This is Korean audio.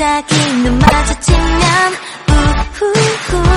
갑자기 눈 마주치면 우후후.